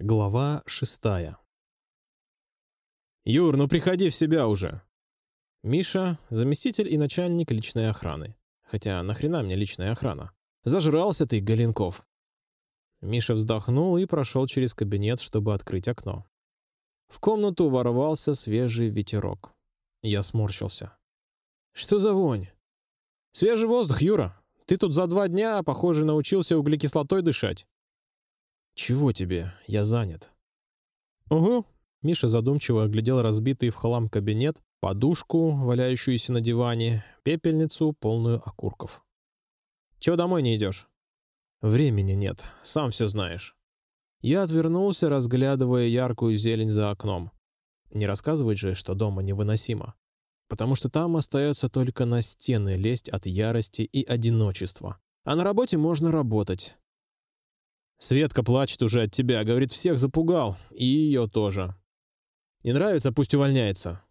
Глава шестая. «Юр, ну приходи в себя уже!» Миша — заместитель и начальник личной охраны. Хотя нахрена мне личная охрана? Зажрался ты, Галенков. Миша вздохнул и прошел через кабинет, чтобы открыть окно. В комнату ворвался свежий ветерок. Я сморщился. «Что за вонь?» «Свежий воздух, Юра. Ты тут за два дня, похоже, научился углекислотой дышать». «Чего тебе? Я занят». «Угу». Миша задумчиво оглядел разбитый в хлам кабинет, подушку, валяющуюся на диване, пепельницу, полную окурков. «Чего домой не идешь?» «Времени нет, сам все знаешь». Я отвернулся, разглядывая яркую зелень за окном. Не рассказывать же, что дома невыносимо. Потому что там остается только на стены лезть от ярости и одиночества. А на работе можно работать. Светка плачет уже от тебя, говорит, всех запугал. И ее тоже. Не нравится, пусть увольняется.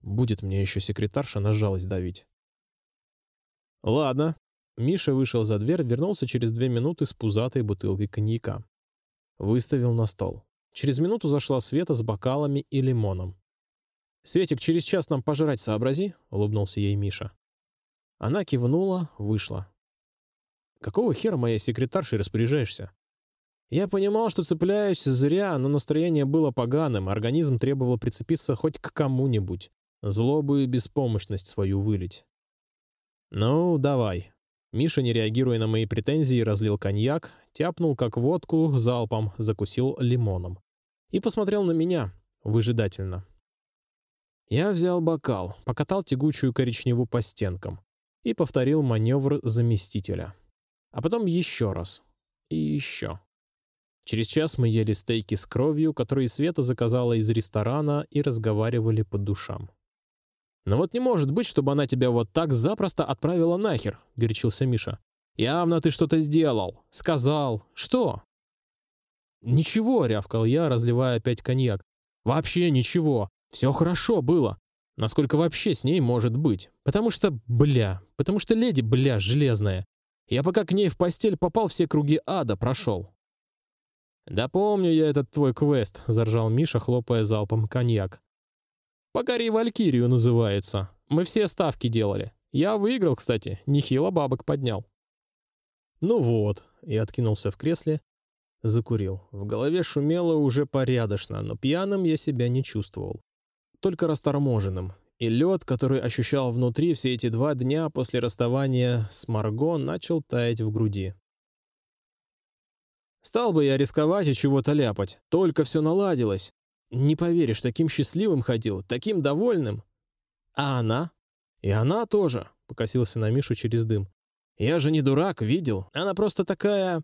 Будет мне еще секретарша на жалость давить. Ладно. Миша вышел за дверь, вернулся через две минуты с пузатой бутылкой коньяка. Выставил на стол. Через минуту зашла Света с бокалами и лимоном. «Светик, через час нам пожрать сообрази», — улыбнулся ей Миша. Она кивнула, вышла. «Какого хера моей секретаршей распоряжаешься?» Я понимал, что цепляюсь зря, но настроение было поганым, организм требовал прицепиться хоть к кому-нибудь, злобу и беспомощность свою вылить. «Ну, давай». Миша, не реагируя на мои претензии, разлил коньяк, тяпнул как водку залпом, закусил лимоном. И посмотрел на меня, выжидательно. Я взял бокал, покатал тягучую коричневую по стенкам и повторил маневр заместителя. А потом еще раз. И еще. Через час мы ели стейки с кровью, которые Света заказала из ресторана, и разговаривали по душам. «Но вот не может быть, чтобы она тебя вот так запросто отправила нахер», — горячился Миша. «Явно ты что-то сделал. Сказал. Что?» «Ничего», — рявкал я, разливая опять коньяк. «Вообще ничего. Все хорошо было. Насколько вообще с ней может быть? Потому что, бля, потому что леди, бля, железная. Я пока к ней в постель попал, все круги ада прошел. «Да помню я этот твой квест», — заржал Миша, хлопая залпом коньяк. «Покори Валькирию называется. Мы все ставки делали. Я выиграл, кстати, нехило бабок поднял». «Ну вот», — и откинулся в кресле, закурил. В голове шумело уже порядочно, но пьяным я себя не чувствовал. Только расторможенным. И лед, который ощущал внутри все эти два дня после расставания с Марго, начал таять в груди. Стал бы я рисковать и чего-то ляпать. Только все наладилось. Не поверишь, таким счастливым ходил, таким довольным. А она? И она тоже, покосился на Мишу через дым. Я же не дурак, видел. Она просто такая...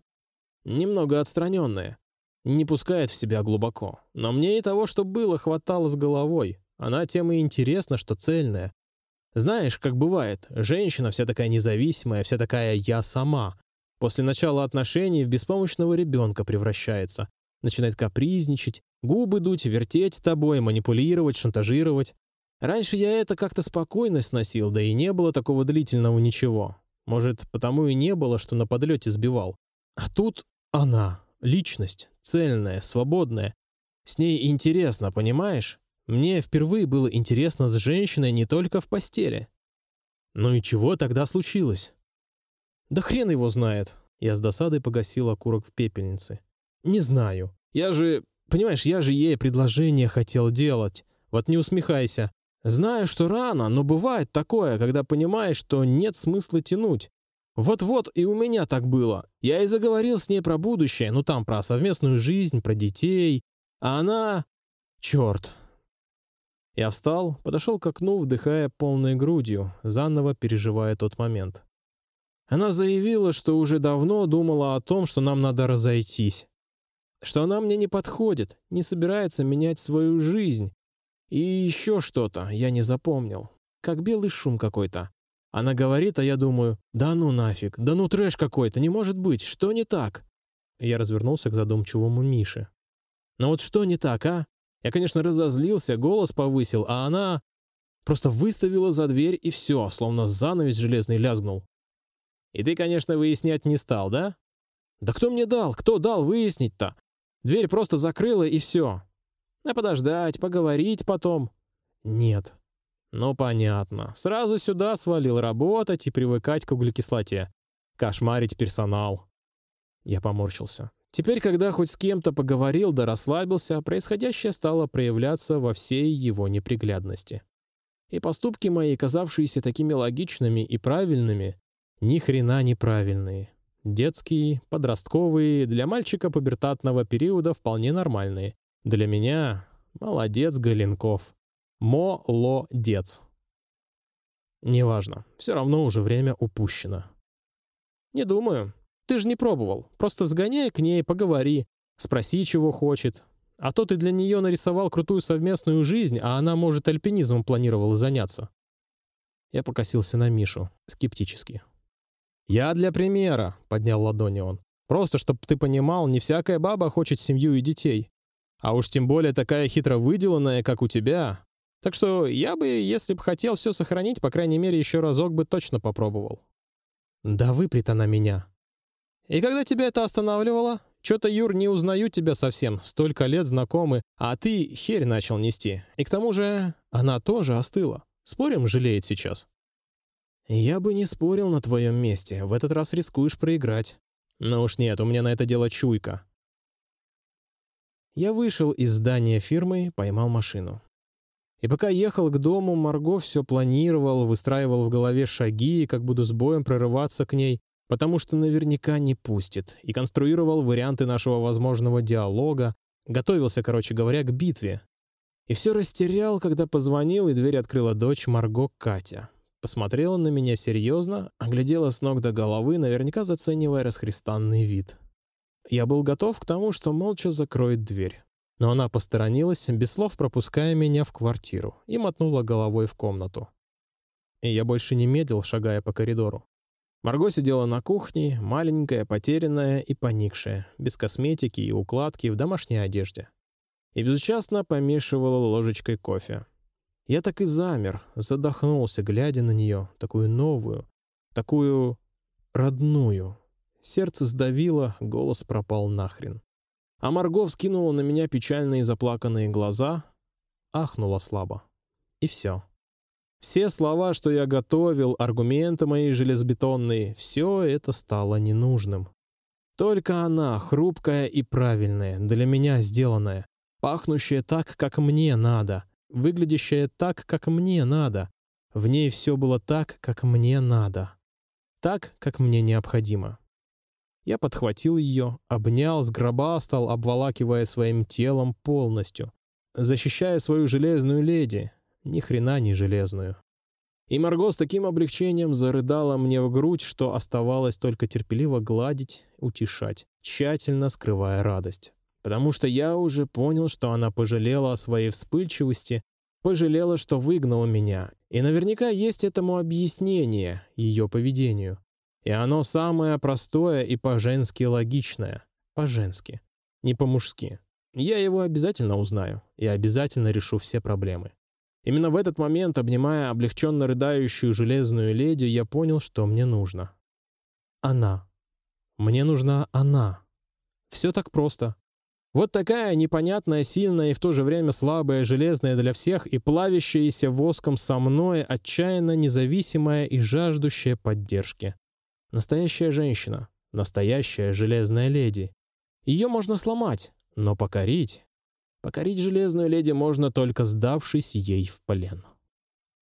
немного отстраненная. Не пускает в себя глубоко. Но мне и того, что было, хватало с головой. Она тем и интересна, что цельная. Знаешь, как бывает, женщина вся такая независимая, вся такая «я сама», После начала отношений в беспомощного ребенка превращается. Начинает капризничать, губы дуть, вертеть тобой, манипулировать, шантажировать. Раньше я это как-то спокойно сносил, да и не было такого длительного ничего. Может, потому и не было, что на подлете сбивал. А тут она, личность, цельная, свободная. С ней интересно, понимаешь? Мне впервые было интересно с женщиной не только в постели. Ну и чего тогда случилось? Да хрен его знает. Я с досадой погасил окурок в пепельнице. Не знаю. Я же, понимаешь, я же ей предложение хотел делать. Вот не усмехайся. Знаю, что рано, но бывает такое, когда понимаешь, что нет смысла тянуть. Вот-вот и у меня так было. Я и заговорил с ней про будущее, ну там про совместную жизнь, про детей. А она... Черт. Я встал, подошел к окну, вдыхая полной грудью, заново переживая тот момент. Она заявила, что уже давно думала о том, что нам надо разойтись. Что она мне не подходит, не собирается менять свою жизнь. И еще что-то я не запомнил. Как белый шум какой-то. Она говорит, а я думаю, да ну нафиг, да ну трэш какой-то, не может быть, что не так? Я развернулся к задумчивому Мише. Ну вот что не так, а? Я, конечно, разозлился, голос повысил, а она просто выставила за дверь и все, словно занавес железный лязгнул. И ты, конечно, выяснять не стал, да? Да кто мне дал? Кто дал выяснить-то? Дверь просто закрыла и все. А подождать, поговорить потом? Нет. Ну понятно. Сразу сюда свалил работать и привыкать к углекислоте. Кошмарить персонал. Я поморщился. Теперь, когда хоть с кем-то поговорил да расслабился, происходящее стало проявляться во всей его неприглядности. И поступки мои, казавшиеся такими логичными и правильными, ни хрена неправильные. Детские, подростковые, для мальчика пубертатного периода вполне нормальные. Для меня молодец Галенков. Молодец. Неважно, все равно уже время упущено. Не думаю. Ты же не пробовал. Просто сгоняй к ней, поговори, спроси, чего хочет. А то ты для нее нарисовал крутую совместную жизнь, а она, может, альпинизмом планировала заняться. Я покосился на Мишу скептически. «Я для примера», — поднял ладони он. «Просто, чтобы ты понимал, не всякая баба хочет семью и детей. А уж тем более такая хитро выделанная, как у тебя. Так что я бы, если бы хотел все сохранить, по крайней мере, еще разок бы точно попробовал». «Да выпрет она меня». «И когда тебя это останавливало? Что-то, Юр, не узнаю тебя совсем. Столько лет знакомы, а ты херь начал нести. И к тому же она тоже остыла. Спорим, жалеет сейчас?» «Я бы не спорил на твоем месте. В этот раз рискуешь проиграть». «Ну уж нет, у меня на это дело чуйка». Я вышел из здания фирмы, поймал машину. И пока ехал к дому, Марго все планировал, выстраивал в голове шаги, как буду с боем прорываться к ней, потому что наверняка не пустит, и конструировал варианты нашего возможного диалога, готовился, короче говоря, к битве. И все растерял, когда позвонил, и дверь открыла дочь Марго Катя. Посмотрела на меня серьезно, оглядела с ног до головы, наверняка заценивая расхристанный вид. Я был готов к тому, что молча закроет дверь. Но она посторонилась, без слов пропуская меня в квартиру, и мотнула головой в комнату. И я больше не медлил, шагая по коридору. Марго сидела на кухне, маленькая, потерянная и поникшая, без косметики и укладки, в домашней одежде. И безучастно помешивала ложечкой кофе. Я так и замер, задохнулся, глядя на нее, такую новую, такую родную. Сердце сдавило, голос пропал нахрен. А Марго вскинула на меня печальные заплаканные глаза, ахнула слабо. И все. Все слова, что я готовил, аргументы мои железобетонные, все это стало ненужным. Только она, хрупкая и правильная, для меня сделанная, пахнущая так, как мне надо, выглядящая так, как мне надо. В ней все было так, как мне надо. Так, как мне необходимо. Я подхватил ее, обнял, сгробастал, обволакивая своим телом полностью, защищая свою железную леди, ни хрена не железную. И Марго с таким облегчением зарыдала мне в грудь, что оставалось только терпеливо гладить, утешать, тщательно скрывая радость потому что я уже понял, что она пожалела о своей вспыльчивости, пожалела, что выгнала меня, и наверняка есть этому объяснение ее поведению. И оно самое простое и по-женски логичное. По-женски, не по-мужски. Я его обязательно узнаю и обязательно решу все проблемы. Именно в этот момент, обнимая облегченно рыдающую железную леди, я понял, что мне нужно. Она. Мне нужна она. Все так просто. Вот такая непонятная, сильная и в то же время слабая, железная для всех и плавящаяся воском со мной, отчаянно независимая и жаждущая поддержки. Настоящая женщина, настоящая железная леди. Ее можно сломать, но покорить... Покорить железную леди можно только сдавшись ей в плен.